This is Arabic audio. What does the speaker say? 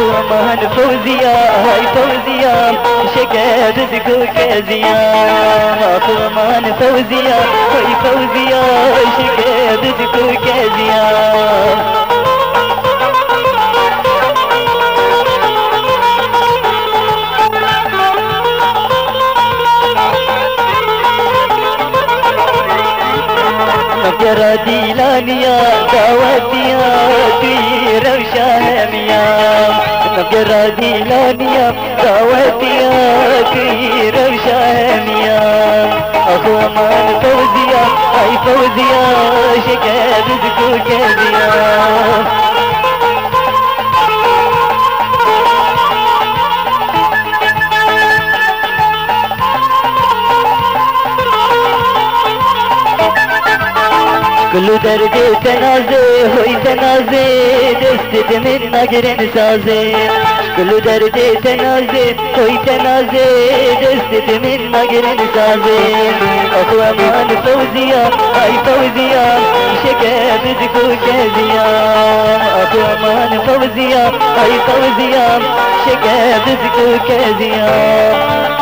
أمان فوزيا هاي فوزيا شكادتك وكازيا اخو أمان فوزيا هاي فوزيا شكادتك وكازيا نجرة ديلانيا دعوتيا تير وشاميا نجرة ديلانيا دعوتيا تير وشاميا أخو أمان فوزيا أي فوزيا شكاد ذكو كذيا. Kulu derdi cenaze, hoy cenaze Destidimin nagirin saze Kulu derdi cenaze, hoy cenaze Destidimin nagirin saze Oku aman Fevziya, ay Fevziya Şeker bizku geziya Oku aman Fevziya, ay Fevziya Şeker bizku geziya